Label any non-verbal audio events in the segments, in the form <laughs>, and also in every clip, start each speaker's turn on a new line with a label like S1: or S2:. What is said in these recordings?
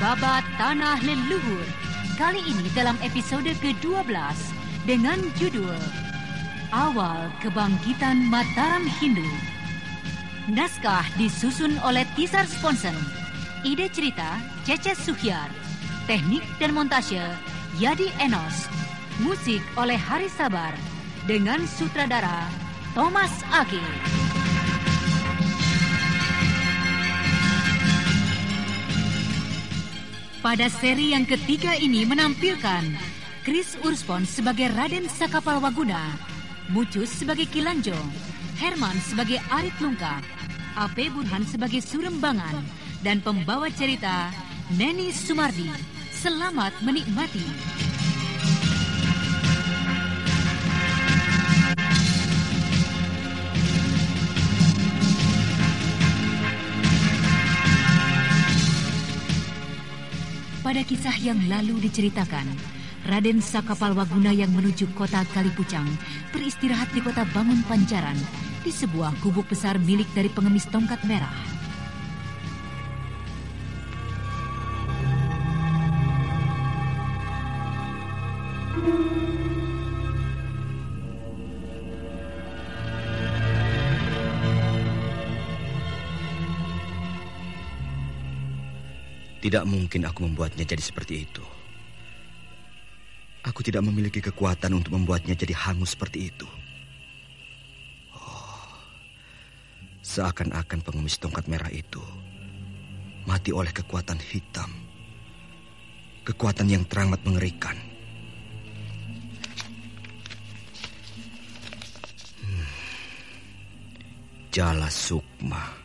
S1: Babat Tanah Leluhur. Kali ini dalam episode ke-12 dengan judul Awal Kebangkitan Mataram Hindu. Naskah disusun oleh Tisar Sponsen. Ide cerita Cece Suhyar. Teknik dan montase Yadi Enos. Musik oleh Hari Sabar dengan sutradara Thomas Agi. Pada seri yang ketiga ini menampilkan Chris Urspon sebagai Raden Sakapal Waguna, Mucus sebagai Kilanjo, Herman sebagai Arit Lungkap, Ape Burhan sebagai Surembangan, dan pembawa cerita Neni Sumardi. Selamat menikmati. Pada kisah yang lalu diceritakan, Raden Sakapal Waguna yang menuju kota Kalipucang beristirahat di kota Bangun Pancaran di sebuah gubuk besar milik dari pengemis tongkat merah.
S2: Tidak mungkin aku membuatnya jadi seperti itu. Aku tidak memiliki kekuatan untuk membuatnya jadi hangus seperti itu. Oh, seakan-akan pengemis tongkat merah itu mati oleh kekuatan hitam. Kekuatan yang teramat mengerikan. Hmm. Jala Sukma.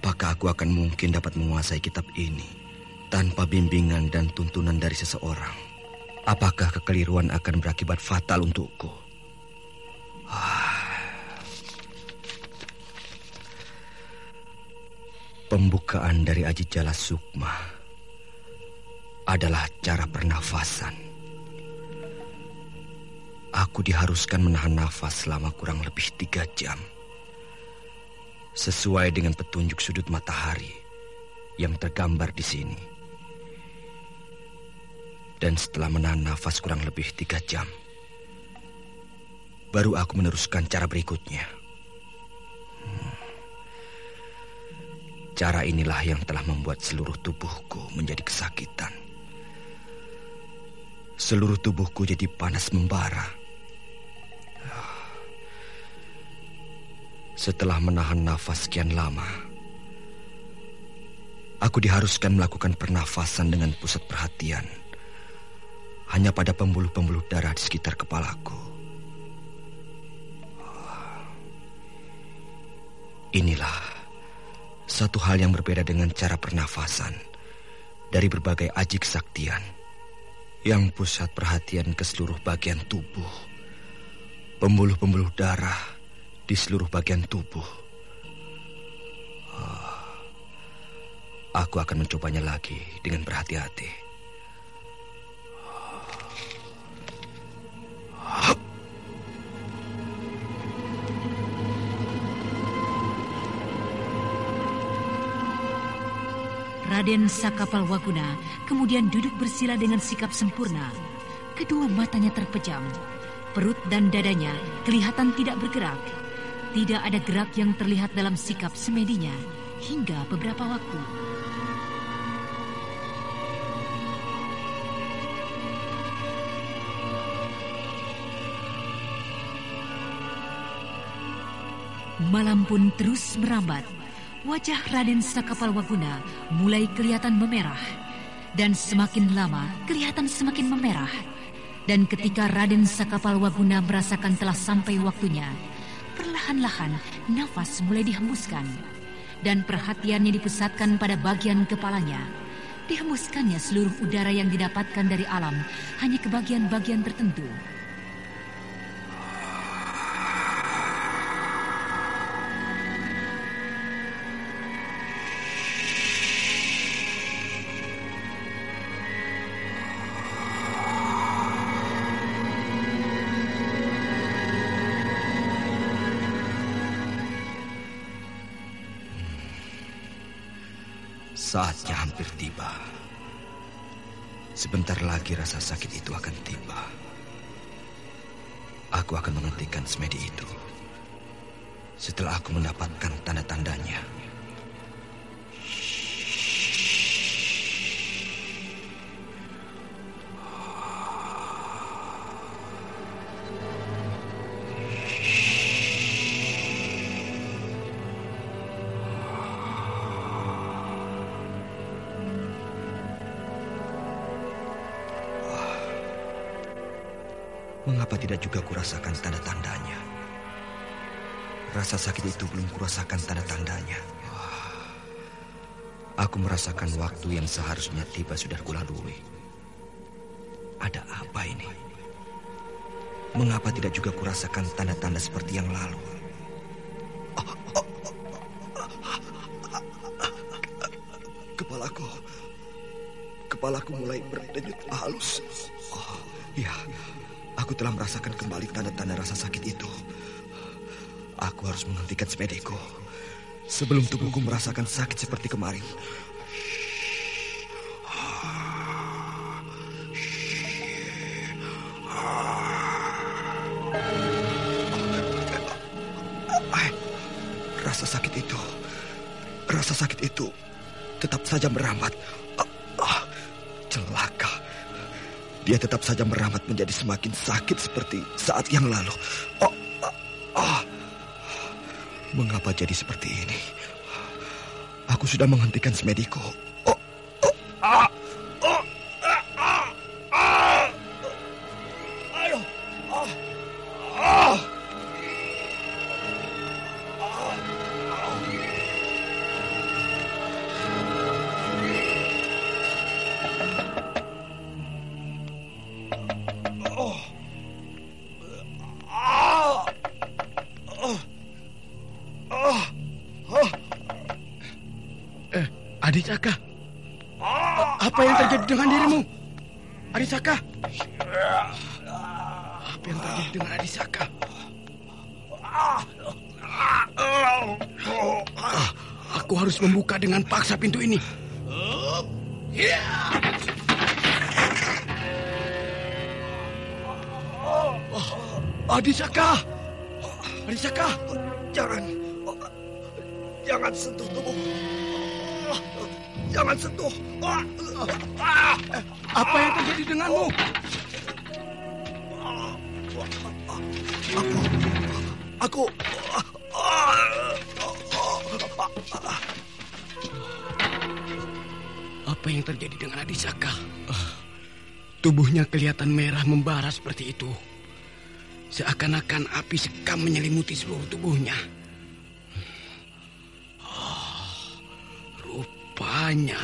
S2: Apakah aku akan mungkin dapat menguasai kitab ini tanpa bimbingan dan tuntunan dari seseorang? Apakah kekeliruan akan berakibat fatal untukku? Ah. Pembukaan dari Aji Jala Sukma adalah cara pernafasan. Aku diharuskan menahan nafas selama kurang lebih tiga jam sesuai dengan petunjuk sudut matahari yang tergambar di sini. Dan setelah menahan nafas kurang lebih tiga jam, baru aku meneruskan cara berikutnya. Cara inilah yang telah membuat seluruh tubuhku menjadi kesakitan. Seluruh tubuhku jadi panas membara. Setelah menahan nafas sekian lama, aku diharuskan melakukan pernafasan dengan pusat perhatian hanya pada pembuluh-pembuluh darah di sekitar kepalaku. Inilah satu hal yang berbeda dengan cara pernafasan dari berbagai aji kesaktian yang pusat perhatian ke seluruh bagian tubuh, pembuluh-pembuluh darah, di seluruh bagian tubuh. Oh, aku akan mencobanya lagi dengan berhati-hati.
S1: Raden Sakapal Waguna kemudian duduk bersila dengan sikap sempurna. Kedua matanya terpejam. Perut dan dadanya kelihatan tidak bergerak. Tidak ada gerak yang terlihat dalam sikap semedinya hingga beberapa waktu. Malam pun terus merambat. Wajah Raden Sakapal Waguna mulai kelihatan memerah. Dan semakin lama kelihatan semakin memerah. Dan ketika Raden Sakapal Waguna merasakan telah sampai waktunya, Perlahan-lahan nafas mulai dihembuskan dan perhatiannya dipusatkan pada bagian kepalanya. Dihembuskannya seluruh udara yang didapatkan dari alam hanya ke bagian-bagian tertentu.
S2: Saatnya hampir tiba. Sebentar lagi rasa sakit itu akan tiba. Aku akan menghentikan semedi itu. Setelah aku mendapatkan tanda-tandanya. Merasakan waktu yang seharusnya tiba sudah kulalui. Ada apa ini? Mengapa tidak juga kurasakan tanda-tanda seperti yang lalu? Kepalaku, kepalaku mulai berdenyut halus. Oh, ya, Aku telah merasakan kembali tanda-tanda rasa sakit itu. Aku harus menghentikan sepedeku. Sebelum tubuhku merasakan sakit seperti kemarin. Saja merambat. Dia tetap saja merambat menjadi semakin sakit seperti saat yang lalu. Oh, oh, oh. Mengapa jadi seperti ini? Aku sudah menghentikan semediku.
S3: Yang terjadi dengan Adisaka? Aku harus membuka dengan paksa pintu ini. Adisaka, Adisaka,
S2: jangan, jangan sentuh tubuh. Jangan sentuh.
S3: Apa yang terjadi denganmu?
S2: Aku,
S3: Apa yang terjadi dengan Adisaka? Tubuhnya kelihatan merah membara seperti itu. Seakan-akan api sekam menyelimuti seluruh tubuhnya. Rupanya,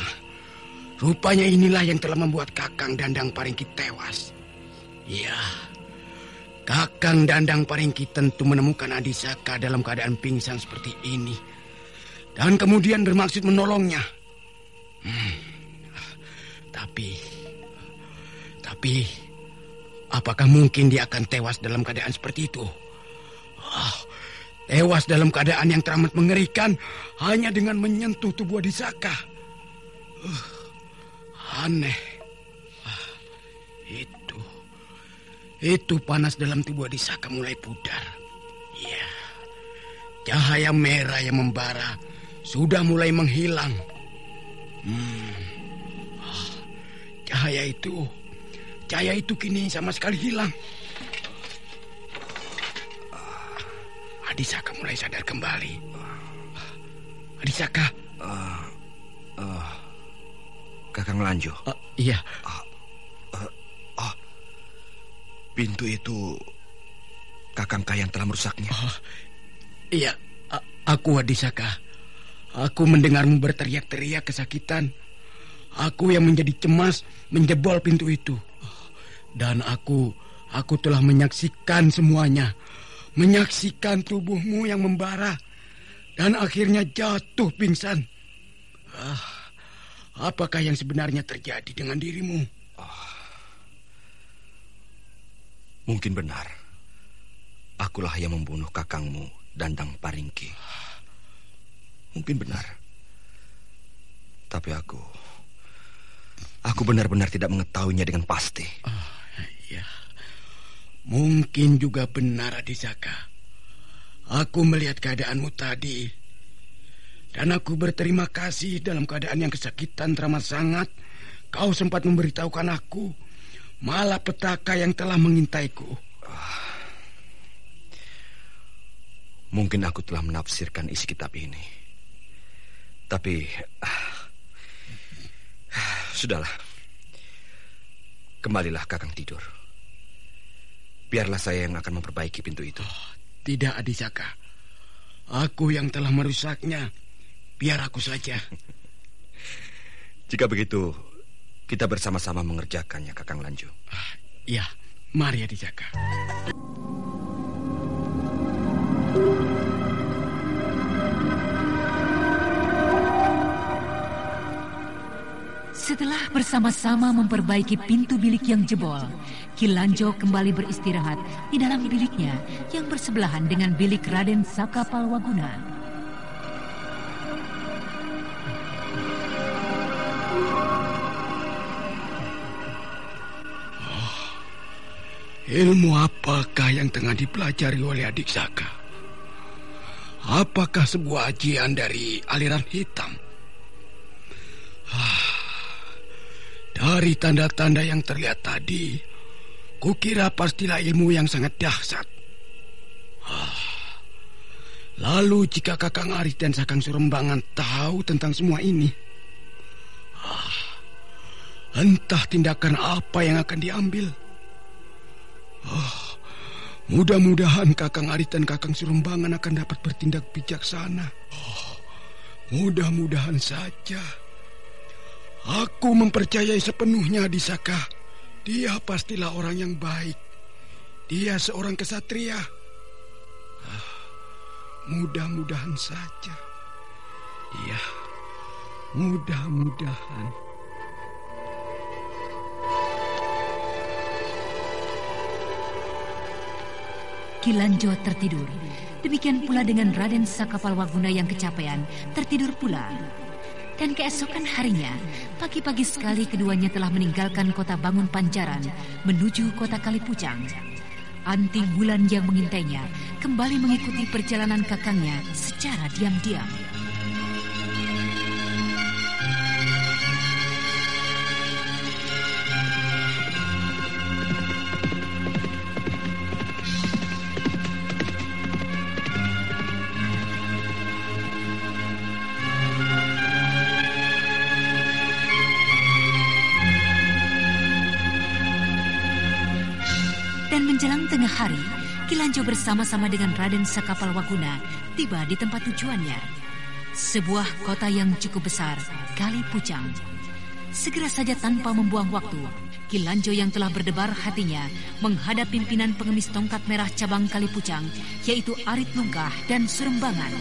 S3: rupanya inilah yang telah membuat Kakang Dandang Paringki tewas. Ya, Kakang Dandang Paringki tentu menemukan Adisaka dalam keadaan pingsan seperti ini. Dan kemudian bermaksud menolongnya. Hmm. Tapi, tapi, apakah mungkin dia akan tewas dalam keadaan seperti itu? Oh, Tewas dalam keadaan yang teramat mengerikan hanya dengan menyentuh tubuh Adisaka. Uh, aneh. Uh, itu. Itu panas dalam tubuh Adisaka mulai pudar. Ya. Cahaya merah yang membara sudah mulai menghilang. Hmm. Uh, cahaya itu, cahaya itu kini sama sekali hilang. Adisaka mulai sadar kembali. Adisaka. Uh,
S2: uh, Kakang Lanjo.
S3: Uh, iya.
S2: Uh, pintu itu Kakang yang telah merusaknya.
S3: Uh, iya, uh, aku Adisaka. Aku mendengarmu berteriak-teriak kesakitan. Aku yang menjadi cemas menjebol pintu itu. Dan aku, aku telah menyaksikan semuanya menyaksikan tubuhmu yang membara dan akhirnya jatuh pingsan. Ah, apakah yang sebenarnya terjadi dengan dirimu? Ah,
S2: mungkin benar. Akulah yang membunuh kakangmu, Dandang Paringki. Mungkin benar. Tapi aku... Aku benar-benar tidak mengetahuinya dengan pasti.
S3: Oh, ya. Mungkin juga benar, Adisaka. Aku melihat keadaanmu tadi. Dan aku berterima kasih dalam keadaan yang kesakitan teramat sangat. Kau sempat memberitahukan aku malah petaka yang telah mengintaiku.
S2: Mungkin aku telah menafsirkan isi kitab ini. Tapi sudahlah. Kembalilah Kakang tidur. Biarlah saya yang akan memperbaiki pintu itu. Oh,
S3: tidak, Adisaka. Aku yang telah merusaknya. Biar aku saja.
S2: Jika begitu, kita bersama-sama mengerjakannya, Kakang Lanju.
S3: Ah, iya, mari ya dijaga.
S1: Setelah bersama-sama memperbaiki pintu bilik yang jebol, Kilanjo kembali beristirahat di dalam biliknya yang bersebelahan dengan bilik Raden Saka Palwaguna.
S3: Ilmu apakah yang tengah dipelajari oleh adik Saka? Apakah sebuah ajian dari aliran hitam? Ah, dari tanda-tanda yang terlihat tadi, kukira pastilah ilmu yang sangat dahsyat. Ah, lalu jika Kakang Aris dan Sakang Surembangan tahu tentang semua ini, ah, entah tindakan apa yang akan diambil. Oh, mudah-mudahan Kakang Arit dan Kakang Surumbangan akan dapat bertindak bijaksana. Oh, mudah-mudahan saja. Aku mempercayai sepenuhnya di Saka. Dia pastilah orang yang baik. Dia seorang kesatria. Ah, mudah-mudahan saja. Iya, mudah-mudahan.
S1: Kilanjo tertidur. Demikian pula dengan Raden Sakapalwaguna yang kecapean, tertidur pula. Dan keesokan harinya, pagi-pagi sekali keduanya telah meninggalkan kota Bangun Panjaran menuju kota Kalipucang. Anting Bulan yang mengintainya kembali mengikuti perjalanan kakangnya secara diam-diam. Hari, Kilanjo bersama-sama dengan Raden Sakapal Waguna tiba di tempat tujuannya. Sebuah kota yang cukup besar, Kali Pucang. Segera saja tanpa membuang waktu, Kilanjo yang telah berdebar hatinya menghadap pimpinan pengemis tongkat merah cabang Kali Pucang, yaitu Arit Lungkah dan Surembangan.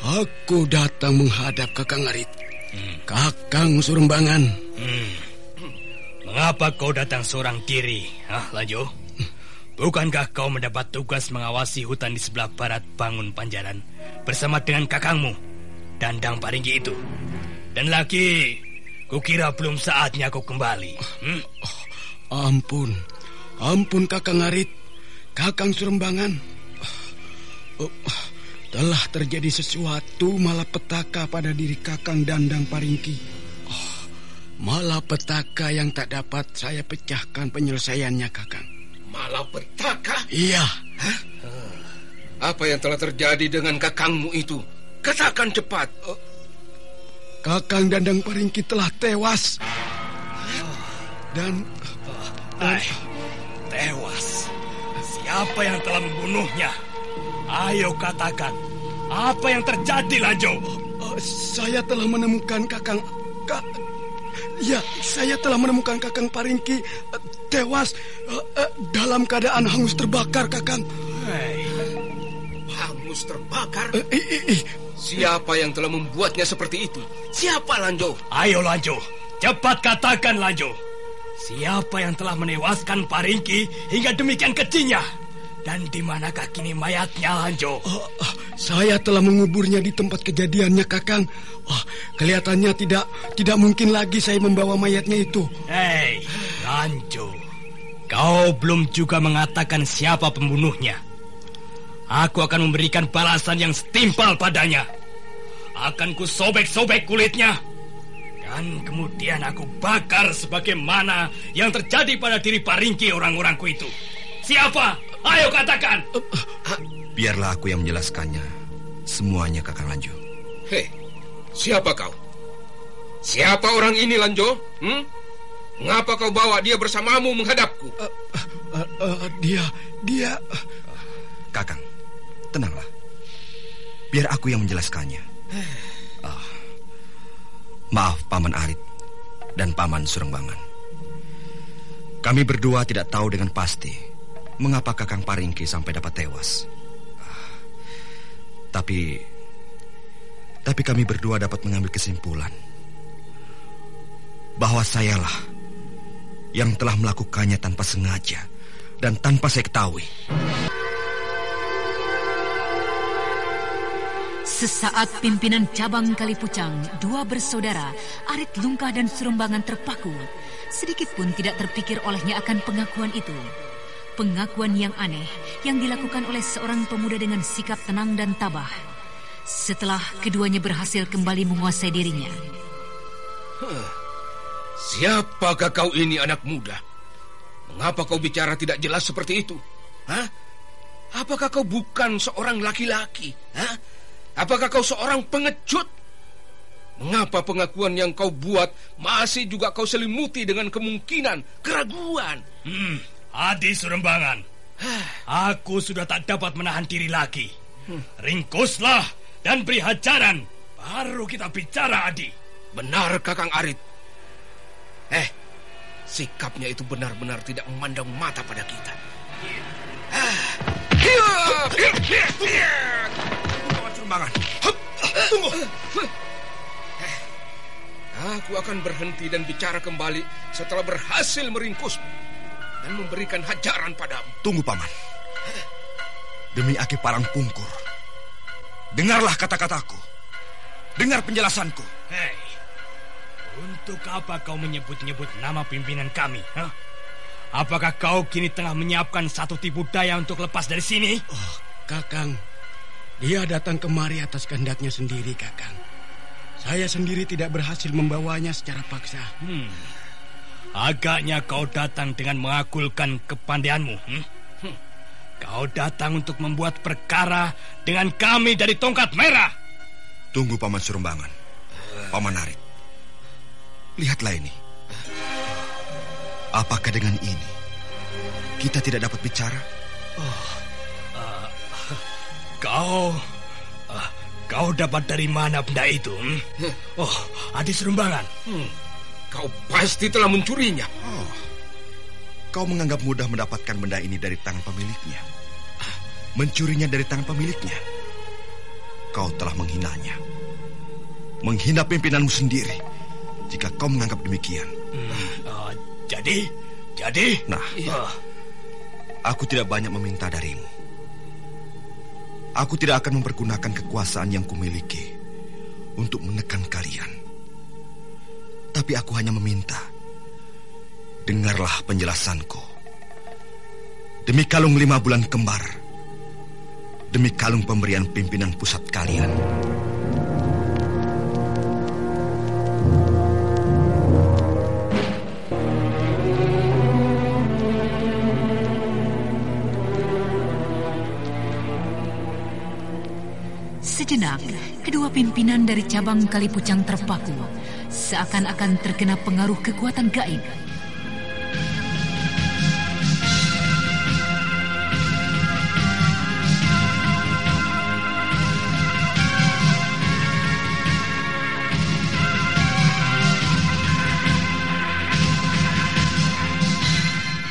S3: Aku datang menghadap Kakang Arit. Hmm. Kakang Surembangan. Hmm.
S4: Mengapa kau datang seorang diri? Ah, Lanjo. Bukankah kau mendapat tugas mengawasi hutan di sebelah barat Bangun Panjaran bersama dengan kakangmu, Dandang Paringgi itu? Dan lagi, kukira belum saatnya kau kembali. Hmm?
S3: Oh, ampun, ampun Kakang Arit, Kakang Surembangan. Oh, oh. Telah terjadi sesuatu malapetaka pada diri Kakang Dandang Paringki. Oh, malapetaka yang tak dapat saya pecahkan penyelesaiannya, Kakang.
S5: Malapetaka?
S3: Iya.
S5: Hah? Apa yang telah terjadi dengan kakangmu itu? Katakan cepat. Oh.
S3: Kakang Dandang Paringki telah tewas. Dan...
S4: dan... tewas? Siapa yang telah membunuhnya? Ayo katakan, apa yang terjadi, Lanjo?
S3: Uh, saya telah menemukan Kakang... Ka, ya, saya telah menemukan Kakang Paringki uh, tewas uh, uh, dalam keadaan hangus terbakar, Kakang. Hey.
S5: Hangus terbakar? Uh, i, i, Siapa yang telah membuatnya seperti itu? Siapa, Lanjo?
S4: Ayo, Lanjo. Cepat katakan, Lanjo. siapa yang telah menewaskan Paringki hingga demikian kecilnya? Dan di manakah kini mayatnya, Lanjo?
S3: Oh, oh, saya telah menguburnya di tempat kejadiannya, Kakang. Oh, kelihatannya tidak tidak mungkin lagi saya membawa mayatnya itu.
S4: Hei, Lanjo. Kau belum juga mengatakan siapa pembunuhnya. Aku akan memberikan balasan yang setimpal padanya. Akan ku sobek-sobek kulitnya. Dan kemudian aku bakar sebagaimana yang terjadi pada diri Paringki orang-orangku itu. Siapa? Ayo katakan.
S2: Biarlah aku yang menjelaskannya. Semuanya Kakang Lanjo.
S5: Hei, siapa kau? Siapa orang ini, Lanjo? Hmm? Mengapa kau bawa dia bersamamu menghadapku? Uh,
S3: uh, uh, dia, dia...
S2: Kakang, tenanglah. Biar aku yang menjelaskannya. Uh, maaf, Paman Arit dan Paman Surengbangan. Kami berdua tidak tahu dengan pasti mengapa Kakang Paringki sampai dapat tewas. Uh, tapi, tapi kami berdua dapat mengambil kesimpulan bahwa sayalah yang telah melakukannya tanpa sengaja dan tanpa saya ketahui.
S1: Sesaat pimpinan cabang Kalipucang, dua bersaudara, Arit Lungkah dan Surumbangan terpaku. Sedikit pun tidak terpikir olehnya akan pengakuan itu. Pengakuan yang aneh yang dilakukan oleh seorang pemuda dengan sikap tenang dan tabah. Setelah keduanya berhasil kembali menguasai dirinya.
S5: Huh. Siapakah kau ini anak muda? Mengapa kau bicara tidak jelas seperti itu? Hah? Apakah kau bukan seorang laki-laki? Hah? Apakah kau seorang pengecut? Mengapa pengakuan yang kau buat masih juga kau selimuti dengan kemungkinan keraguan?
S4: Hmm, Adi Surembangan. Aku sudah tak dapat menahan diri lagi. Hmm. Ringkuslah dan beri hajaran. Baru kita bicara, Adi.
S5: Benar, Kakang Arit. Eh, sikapnya itu benar-benar tidak memandang mata pada kita.
S2: Sumbangan. Tunggu.
S5: Aku akan berhenti dan bicara kembali setelah berhasil meringkusmu dan memberikan hajaran padamu.
S2: Tunggu, Paman. Demi Aki Parang Pungkur. Dengarlah kata-kataku. Dengar penjelasanku.
S4: Hei, untuk apa kau menyebut-nyebut nama pimpinan kami? Huh? Apakah kau kini tengah menyiapkan satu tipu daya untuk lepas dari sini?
S3: Oh, Kakang, dia datang kemari atas kehendaknya sendiri, Kakang. Saya sendiri tidak berhasil membawanya secara paksa. Hmm.
S4: Agaknya kau datang dengan mengakulkan kepandaianmu. Hmm? Hmm. Kau datang untuk membuat perkara dengan kami dari tongkat merah.
S2: Tunggu Paman Surumbangan. Paman Arit. Lihatlah ini. Apakah dengan ini kita tidak dapat bicara? Oh.
S4: Kau... Uh, kau dapat dari mana benda itu? Hmm? Oh, Adi Serumbangan. Hmm.
S5: Kau pasti telah mencurinya. Oh,
S2: kau menganggap mudah mendapatkan benda ini dari tangan pemiliknya. Mencurinya dari tangan pemiliknya. Kau telah menghinanya. Menghina pimpinanmu sendiri. Jika kau menganggap demikian.
S4: Hmm. Uh, jadi, jadi.
S2: Nah, uh. aku tidak banyak meminta darimu. Aku tidak akan mempergunakan kekuasaan yang kumiliki untuk menekan kalian. Tapi aku hanya meminta, dengarlah penjelasanku. Demi kalung lima bulan kembar, demi kalung pemberian pimpinan pusat kalian.
S1: Pimpinan dari cabang Kalipucang terpaku, seakan-akan terkena pengaruh kekuatan gaib.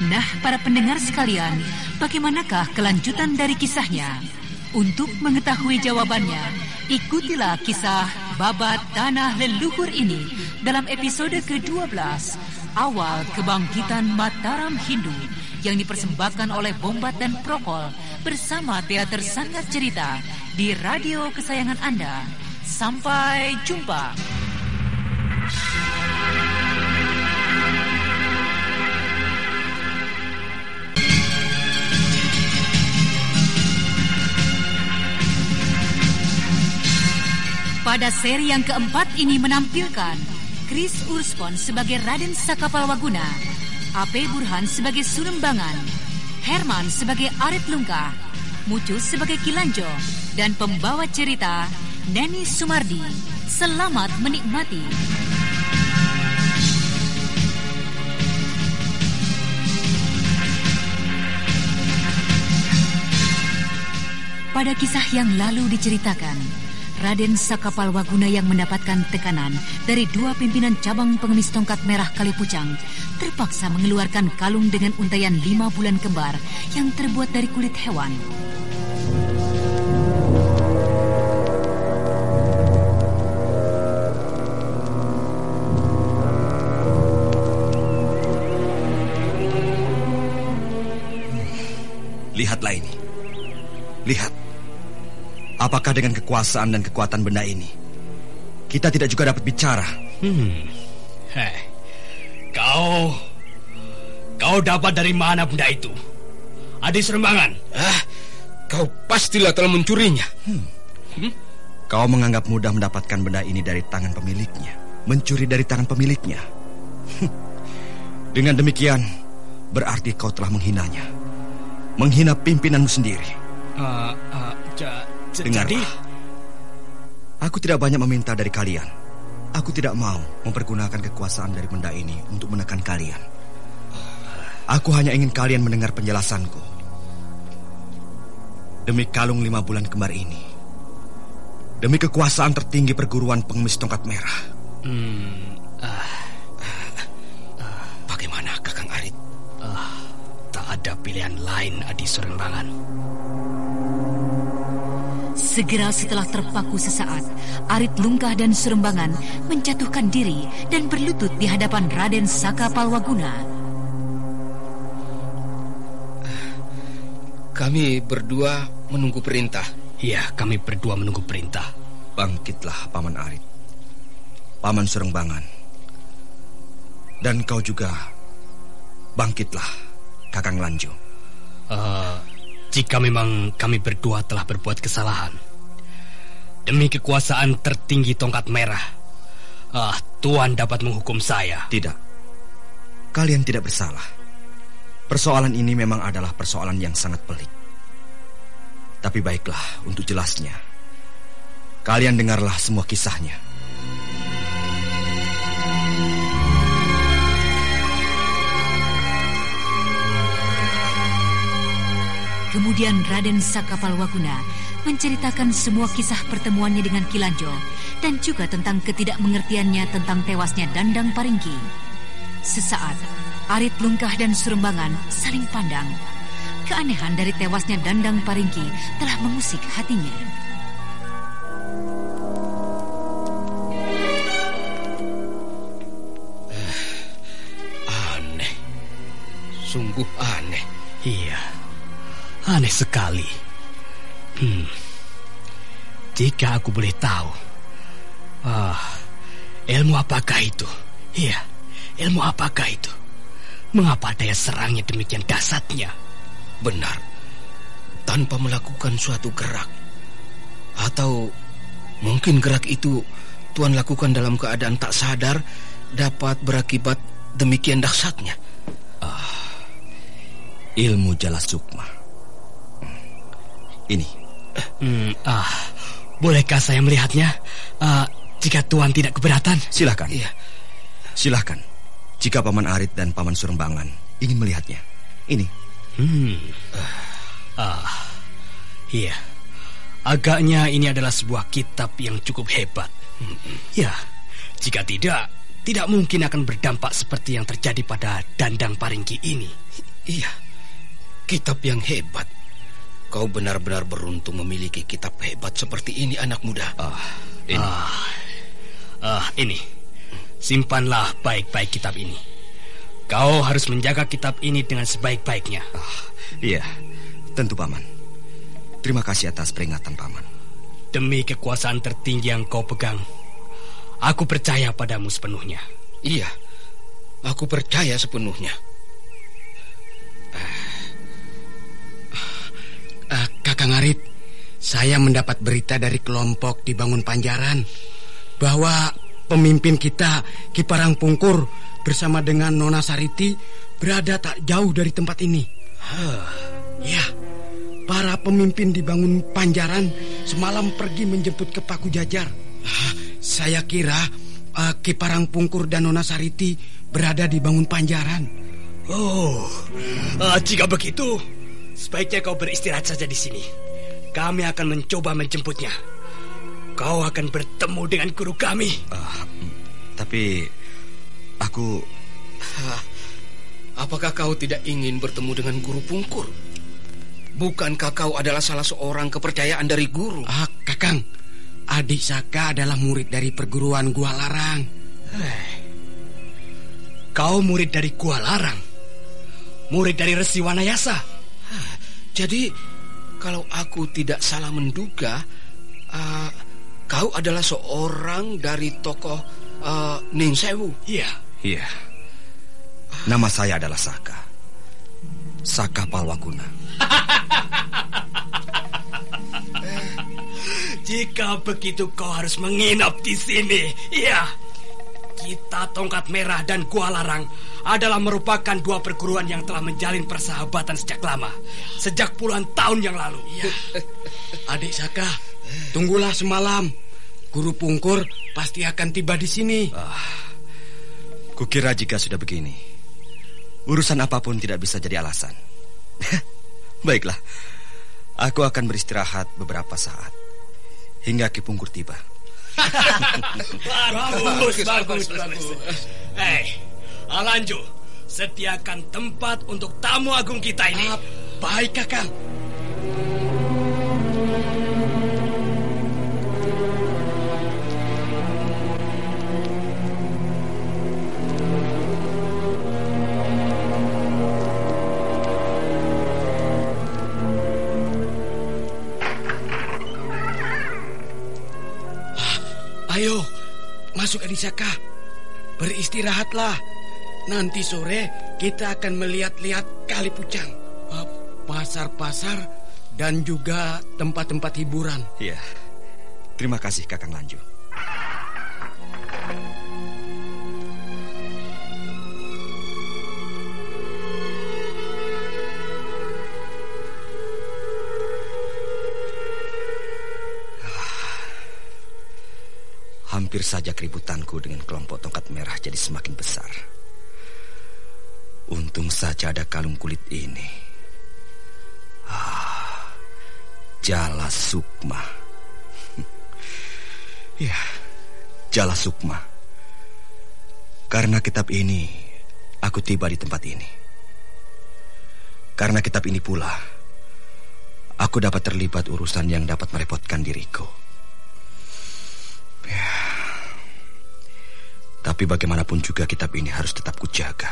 S1: Nah, para pendengar sekalian, bagaimanakah kelanjutan dari kisahnya? Untuk mengetahui jawabannya, ikutilah kisah babat tanah leluhur ini dalam episode ke-12 awal kebangkitan Mataram Hindu yang dipersembahkan oleh Bombat dan Prokol bersama Teater Sanggar Cerita di radio kesayangan Anda. Sampai jumpa. Pada seri yang keempat ini menampilkan Chris Urspon sebagai Raden Sakapalwaguna, AP Burhan sebagai Surembangan, Herman sebagai Arit Lungkah, Mucus sebagai Kilanjo, dan pembawa cerita Neni Sumardi. Selamat menikmati. Pada kisah yang lalu diceritakan, Raden Sakapalwaguna yang mendapatkan tekanan dari dua pimpinan cabang pengemis tongkat merah Kalipucang terpaksa mengeluarkan kalung dengan untaian lima bulan kembar yang terbuat dari kulit hewan.
S2: Lihatlah ini. Apakah dengan kekuasaan dan kekuatan benda ini kita tidak juga dapat bicara?
S4: Hmm. Heh. Kau Kau dapat dari mana benda itu? Adi Serembangan.
S5: Ah, kau pastilah telah mencurinya.
S2: Hmm. Hmm? Kau menganggap mudah mendapatkan benda ini dari tangan pemiliknya, mencuri dari tangan pemiliknya. Hmm. Dengan demikian, berarti kau telah menghinanya, menghina pimpinanmu sendiri.
S4: Uh, uh, ja,
S2: Dengarlah. Aku tidak banyak meminta dari kalian. Aku tidak mau mempergunakan kekuasaan dari benda ini untuk menekan kalian. Aku hanya ingin kalian mendengar penjelasanku. Demi kalung lima bulan kembar ini. Demi kekuasaan tertinggi perguruan pengemis tongkat merah.
S4: Hmm, uh,
S5: uh, bagaimana Kakang Arit?
S4: Uh, tak ada pilihan lain Adi Surembangan.
S1: Segera setelah terpaku sesaat, Arit Lungkah dan Surembangan menjatuhkan diri dan berlutut di hadapan Raden Saka Palwaguna.
S5: Kami berdua menunggu perintah.
S4: Iya, kami berdua menunggu perintah.
S2: Bangkitlah, Paman Arit. Paman Surembangan. Dan kau juga bangkitlah, Kakang Lanjo.
S4: Uh, jika memang kami berdua telah berbuat kesalahan, demi kekuasaan tertinggi tongkat merah, uh, Tuan dapat menghukum saya.
S2: Tidak. Kalian tidak bersalah. Persoalan ini memang adalah persoalan yang sangat pelik. Tapi baiklah untuk jelasnya. Kalian dengarlah semua kisahnya.
S1: Kemudian Raden Sakapalwaguna menceritakan semua kisah pertemuannya dengan Kilanjo dan juga tentang ketidakmengertiannya tentang tewasnya Dandang Paringki. Sesaat, Arit Lungkah dan Surembangan saling pandang. Keanehan dari tewasnya Dandang Paringki telah mengusik hatinya.
S5: aneh. Sungguh aneh.
S4: Iya. Aneh sekali. Hmm. Jika aku boleh tahu. Ah, ilmu apakah itu? Iya, ilmu apakah itu? Mengapa daya serangnya demikian dasarnya?
S5: Benar, tanpa melakukan suatu gerak. Atau mungkin gerak itu Tuan lakukan dalam keadaan tak sadar dapat berakibat demikian dahsyatnya.
S2: Ah, ilmu jala sukma. Ini.
S4: Hmm, ah, bolehkah saya melihatnya? Uh, jika Tuan tidak keberatan?
S2: Silahkan.
S5: Iya.
S2: Silahkan. Jika Paman Arit dan Paman Surembangan ingin melihatnya. Ini.
S4: Hmm. Ah, iya. Agaknya ini adalah sebuah kitab yang cukup hebat. Hmm. Ya, jika tidak, tidak mungkin akan berdampak seperti yang terjadi pada Dandang Paringki ini.
S5: Iya, kitab yang hebat. Kau benar-benar beruntung memiliki kitab hebat seperti ini, anak muda.
S4: Ah, ini. Ah, ah ini. Simpanlah baik-baik kitab ini. Kau harus menjaga kitab ini dengan sebaik-baiknya.
S2: Ah, iya, tentu paman. Terima kasih atas peringatan paman.
S4: Demi kekuasaan tertinggi yang kau pegang, aku percaya padamu sepenuhnya.
S5: Iya, aku percaya sepenuhnya.
S3: Kakang Arif, saya mendapat berita dari kelompok di Bangun Panjaran bahwa pemimpin kita Kiparang Pungkur bersama dengan Nona Sariti berada tak jauh dari tempat ini. Huh. Ya, para pemimpin dibangun Panjaran semalam pergi menjemput ke Paku Jajar. Uh, saya kira uh, Kiparang Pungkur dan Nona Sariti berada di Bangun Panjaran.
S4: Oh, uh, jika begitu, sebaiknya kau beristirahat saja di sini. Kami akan mencoba menjemputnya. Kau akan bertemu dengan guru kami. Uh,
S2: tapi Aku...
S5: apakah kau tidak ingin bertemu dengan guru pungkur? Bukankah kau adalah salah seorang kepercayaan dari guru?
S3: Ah, Kakang. Adik Saka adalah murid dari perguruan Gua Larang.
S4: Hey. Kau murid dari Gua Larang? Murid dari Resi Wanayasa?
S5: Jadi, kalau aku tidak salah menduga, uh, kau adalah seorang dari tokoh uh, Ning Sewu.
S4: Iya.
S2: Iya. Nama saya adalah Saka. Saka Palwakuna. <laughs>
S4: Jika begitu kau harus menginap di sini. Iya. Kita Tongkat Merah dan Gua Larang adalah merupakan dua perguruan yang telah menjalin persahabatan sejak lama. Sejak puluhan tahun yang lalu.
S3: Iya. <laughs> Adik Saka, tunggulah semalam. Guru Pungkur pasti akan tiba di sini. Ah.
S2: Kukira jika sudah begini, urusan apa pun tidak bisa jadi alasan. <laughs> Baiklah, aku akan beristirahat beberapa saat hingga Ki Pungkur tiba.
S4: Bagus, bagus, bagus. Hei, Alanjo, sediakan tempat untuk tamu agung kita ini.
S3: Baik, Kakang. Masuk Adisaka. Beristirahatlah. Nanti sore kita akan melihat-lihat Kali Pucang. Pasar-pasar dan juga tempat-tempat hiburan.
S2: Iya. Terima kasih Kakang Lanjut. Hampir saja keributanku dengan kelompok tongkat merah jadi semakin besar. Untung saja ada kalung kulit ini. Ah, Jala Sukma. <laughs> ya, Jala Sukma. Karena kitab ini, aku tiba di tempat ini. Karena kitab ini pula, aku dapat terlibat urusan yang dapat merepotkan diriku. Tapi bagaimanapun juga kitab ini harus tetap kujaga.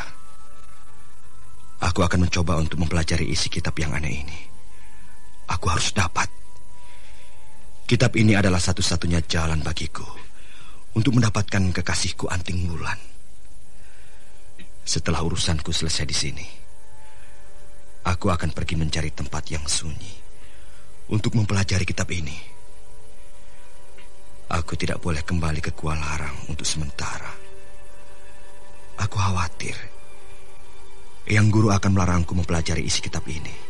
S2: Aku akan mencoba untuk mempelajari isi kitab yang aneh ini. Aku harus dapat. Kitab ini adalah satu-satunya jalan bagiku untuk mendapatkan kekasihku Anting Wulan. Setelah urusanku selesai di sini, aku akan pergi mencari tempat yang sunyi untuk mempelajari kitab ini. Aku tidak boleh kembali ke Kuala Larang untuk sementara. Aku khawatir yang guru akan melarangku mempelajari isi kitab ini.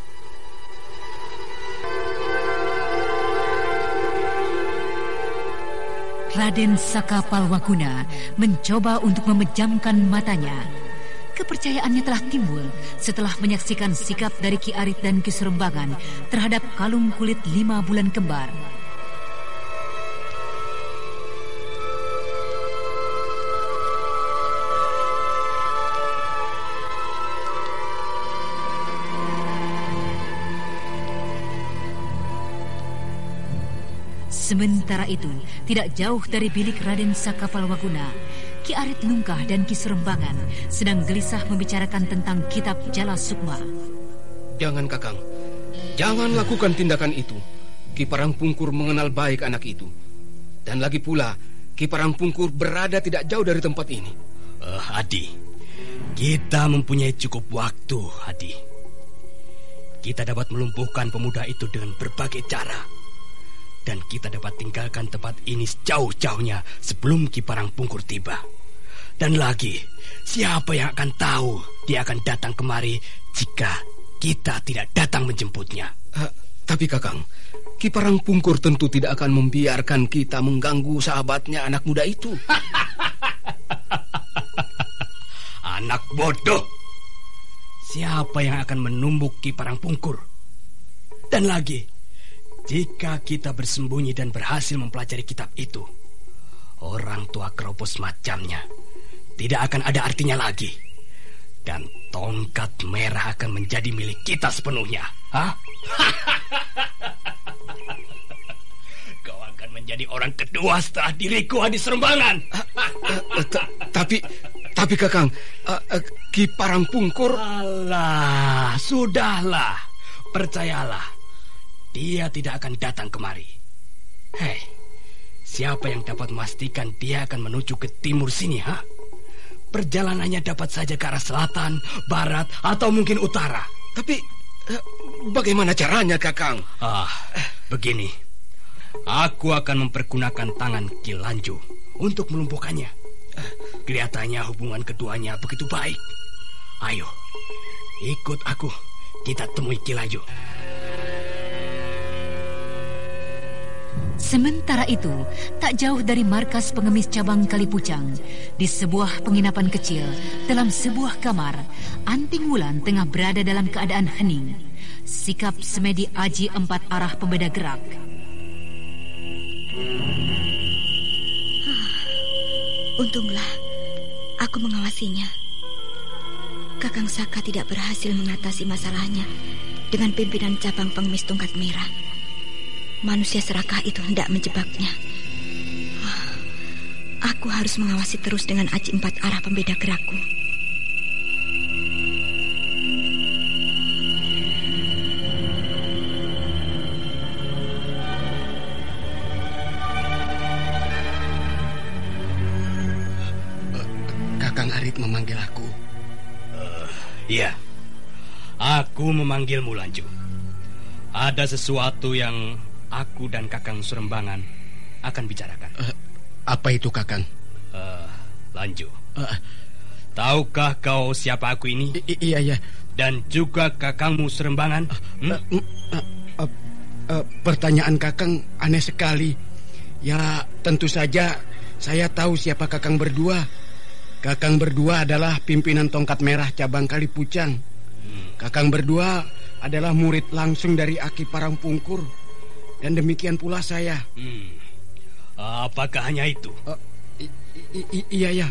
S1: Raden Saka Palwaguna mencoba untuk memejamkan matanya. Kepercayaannya telah timbul setelah menyaksikan sikap dari Ki Arit dan Ki Serembangan terhadap kalung kulit lima bulan kembar. Sementara itu, tidak jauh dari bilik Raden Sakapalwaguna, Ki Arit Nungkah dan Ki Surembangan sedang gelisah membicarakan tentang kitab Jala Sukma.
S5: Jangan Kakang, jangan lakukan tindakan itu. Ki Parangpungkur mengenal baik anak itu. Dan lagi pula, Ki Parangpungkur berada tidak jauh dari tempat ini.
S4: Uh, Adi, kita mempunyai cukup waktu, Adi. Kita dapat melumpuhkan pemuda itu dengan berbagai cara. Dan kita dapat tinggalkan tempat ini sejauh-jauhnya sebelum Ki Parangpungkur tiba. Dan lagi, siapa yang akan tahu dia akan datang kemari jika kita tidak datang menjemputnya?
S5: Uh, tapi Kakang, Ki Parangpungkur tentu tidak akan membiarkan kita mengganggu sahabatnya anak muda itu. <laughs>
S4: anak bodoh. Siapa yang akan menumbuk Ki Parangpungkur? Dan lagi, jika kita bersembunyi dan berhasil mempelajari kitab itu, orang tua keropos macamnya tidak akan ada artinya lagi. Dan tongkat merah akan menjadi milik kita sepenuhnya. Hah? <laughs> Kau akan menjadi orang kedua setelah diriku Adi Serembangan.
S5: Uh, tapi, tapi Kakang, uh, uh, Ki Parangpungkur...
S4: Alah, sudahlah. Percayalah, dia tidak akan datang kemari. Hei, siapa yang dapat memastikan dia akan menuju ke timur sini, ha? Perjalanannya dapat saja ke arah selatan, barat, atau mungkin utara.
S5: Tapi uh, bagaimana caranya, Kakang?
S4: Ah, begini. Aku akan mempergunakan tangan Kilanju untuk melumpuhkannya. Kelihatannya hubungan keduanya begitu baik. Ayo, ikut aku. Kita temui Kilanju.
S1: Sementara itu, tak jauh dari markas pengemis cabang Kalipucang, di sebuah penginapan kecil dalam sebuah kamar, Anting Wulan tengah berada dalam keadaan hening. Sikap semedi Aji empat arah pembeda gerak.
S6: Untunglah aku mengawasinya. Kakang Saka tidak berhasil mengatasi masalahnya dengan pimpinan cabang pengemis tongkat merah. Manusia serakah itu hendak menjebaknya. Aku harus mengawasi terus dengan aji empat arah pembeda gerakku.
S3: Kakang Arit memanggil aku.
S4: Iya, aku memanggilmu Lanju. Ada sesuatu yang aku dan Kakang Surembangan akan bicarakan.
S3: Uh, apa itu Kakang?
S4: Uh, Lanju,
S3: Uh,
S4: tahukah kau siapa aku ini?
S3: i- iya, iya.
S4: Dan juga Kakangmu Surembangan? Hmm?
S3: Uh, uh, uh, uh, pertanyaan Kakang aneh sekali. Ya, tentu saja saya tahu siapa Kakang berdua. Kakang berdua adalah pimpinan tongkat merah cabang Kalipucang. Kakang berdua adalah murid langsung dari Aki Parangpungkur. Dan demikian pula saya.
S4: Hmm. Apakah hanya itu?
S3: Uh, iya, ya.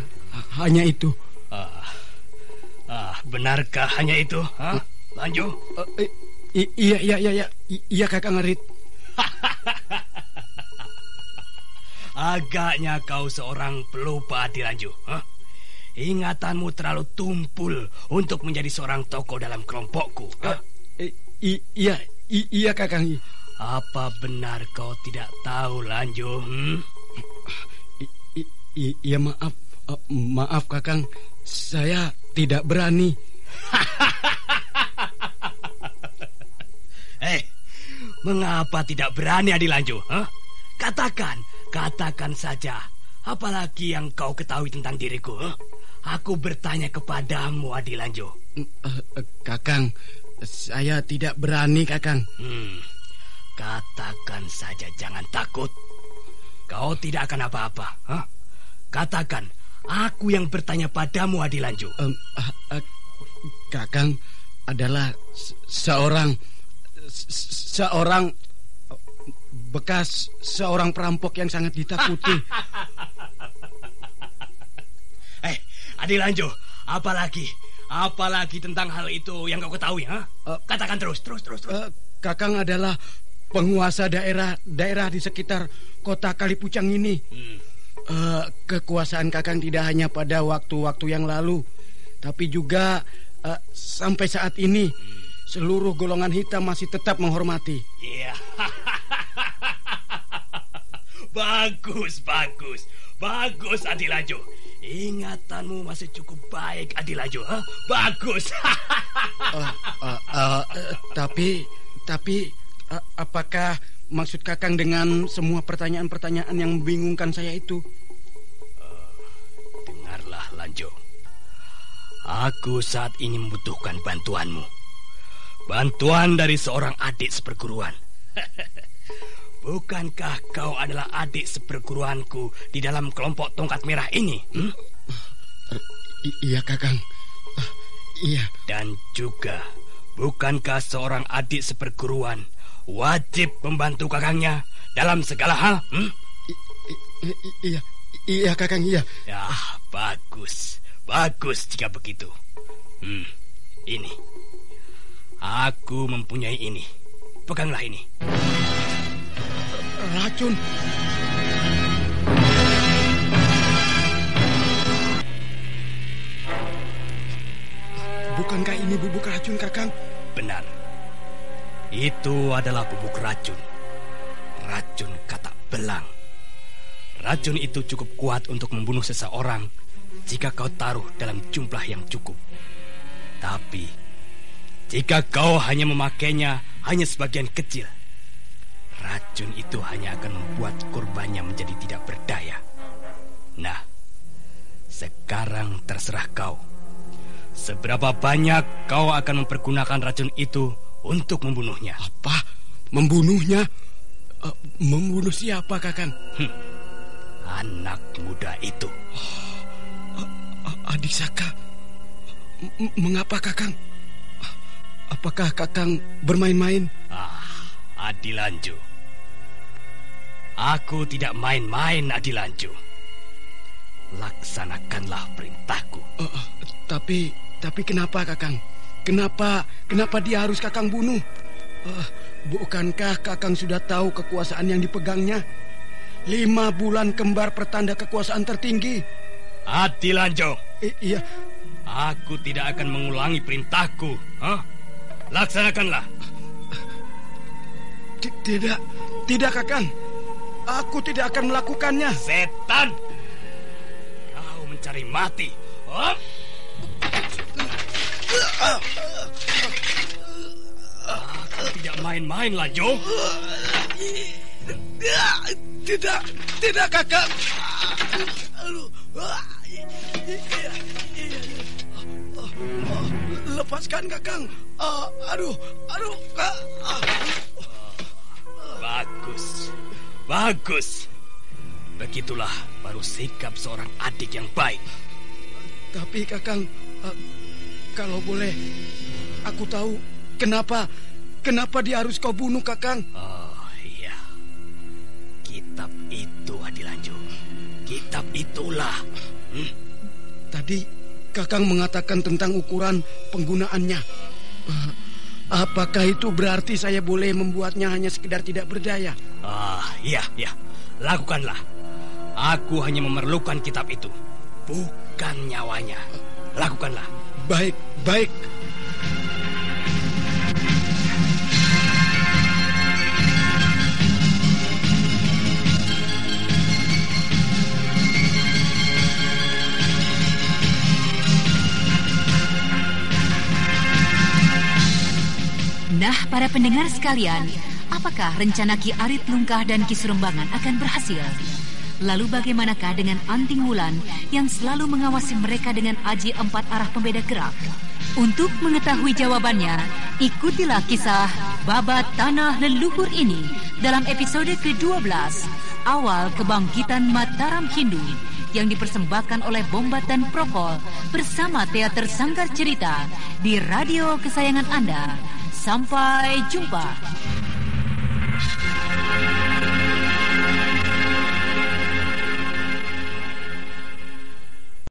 S3: Hanya itu.
S4: Ah, ah, benarkah hanya itu? Hah? Lanju?
S3: Uh, iya, iya, iya, iya. Iya, Kakang Arit. <laughs>
S4: Agaknya kau seorang pelupa Adi Lanju. Hah? Ingatanmu terlalu tumpul untuk menjadi seorang tokoh dalam kelompokku. Hah?
S3: I- i- iya, i- iya, Kakang.
S4: Apa benar kau tidak tahu Lanju? Hmm?
S3: Iya maaf, Eh, maaf kakang, saya tidak berani. <laughs>
S4: Eh, mengapa tidak berani Adi Lanju? Hah? Katakan, katakan saja. Apalagi yang kau ketahui tentang diriku? Hah? Aku bertanya kepadamu Adi Lanju.
S3: Eh, eh, kakang, saya tidak berani kakang.
S4: Hmm, katakan saja jangan takut. Kau tidak akan apa-apa. Hah? Katakan, aku yang bertanya padamu Adi Lanju.
S3: Em, eh, eh, kakang adalah se- seorang se- seorang bekas seorang perampok yang sangat ditakuti. <laughs>
S4: Eh, Adi Lanju, apalagi? Apalagi tentang hal itu yang kau ketahui, ha?
S3: Eh,
S4: Katakan terus, terus, terus, terus.
S3: Eh, kakang adalah penguasa daerah daerah di sekitar kota Kalipucang ini.
S4: Hmm.
S3: uh, kekuasaan Kakang tidak hanya pada waktu-waktu yang lalu, tapi juga uh, sampai saat ini seluruh golongan hitam masih tetap menghormati.
S4: Iya. <laughs> bagus, bagus. Bagus Adilajo. Ingatanmu masih cukup baik Adilajo, ha? Bagus.
S3: uh, uh, uh, uh, tapi tapi apakah maksud Kakang dengan semua pertanyaan-pertanyaan yang membingungkan saya itu?
S4: Uh, dengarlah, Lanjo. Aku saat ini membutuhkan bantuanmu. Bantuan dari seorang adik seperguruan. <laughs> Bukankah kau adalah adik seperguruanku di dalam kelompok tongkat merah ini? Hmm?
S3: Iya, Kakang. Uh, iya.
S4: Dan juga, bukankah seorang adik seperguruan wajib membantu kakangnya dalam segala hal. Hmm?
S3: iya, iya kakang iya.
S4: Ya, bagus, bagus jika begitu. Hmm, ini, aku mempunyai ini. Peganglah ini.
S3: Racun. Bukankah ini bubuk racun, Kakang?
S4: Benar. Itu adalah bubuk racun. Racun kata belang. Racun itu cukup kuat untuk membunuh seseorang jika kau taruh dalam jumlah yang cukup. Tapi, jika kau hanya memakainya hanya sebagian kecil, racun itu hanya akan membuat korbannya menjadi tidak berdaya. Nah, sekarang terserah kau. Seberapa banyak kau akan mempergunakan racun itu untuk membunuhnya.
S3: Apa? Membunuhnya? Uh, membunuh siapa, Kakang? Hmm.
S4: Anak muda itu.
S3: Oh, adik Saka. M mengapa, Kakang? Apakah Kakang bermain-main?
S4: Ah, Adilanju. Aku tidak main-main, Adilanju. Laksanakanlah perintahku.
S3: Uh, tapi, tapi kenapa, Kakang? Kenapa, kenapa dia harus Kakang bunuh? Uh, bukankah Kakang sudah tahu kekuasaan yang dipegangnya? Lima bulan kembar pertanda kekuasaan tertinggi.
S4: Hati Lanjo.
S3: I iya.
S4: Aku tidak akan mengulangi perintahku. Huh? Laksanakanlah.
S3: T tidak, tidak Kakang. Aku tidak akan melakukannya.
S4: Setan! Kau mencari mati. Huh? Main-main, Lanjo.
S3: Tidak, tidak, kakak. Lepaskan, kakang. Aduh, aduh.
S4: Bagus, bagus. Begitulah baru sikap seorang adik yang baik.
S3: Tapi, kakang, kalau boleh, aku tahu kenapa kenapa dia harus kau bunuh, Kakang.
S4: Oh, iya. Kitab itu, Adilanju. Kitab itulah. Hmm?
S3: Tadi Kakang mengatakan tentang ukuran penggunaannya. Uh, apakah itu berarti saya boleh membuatnya hanya sekedar tidak berdaya?
S4: Ah, iya, iya. Lakukanlah. Aku hanya memerlukan kitab itu, bukan nyawanya. Lakukanlah.
S3: Baik, baik.
S1: Nah, para pendengar sekalian, apakah rencana Ki Arit Lungkah dan Ki Surembangan akan berhasil? Lalu bagaimanakah dengan Anting Wulan yang selalu mengawasi mereka dengan aji empat arah pembeda gerak? Untuk mengetahui jawabannya, ikutilah kisah Babat Tanah Leluhur ini dalam episode ke-12, Awal Kebangkitan Mataram Hindu yang dipersembahkan oleh Bombat dan Prokol bersama Teater Sanggar Cerita di radio kesayangan Anda. Sampai jumpa.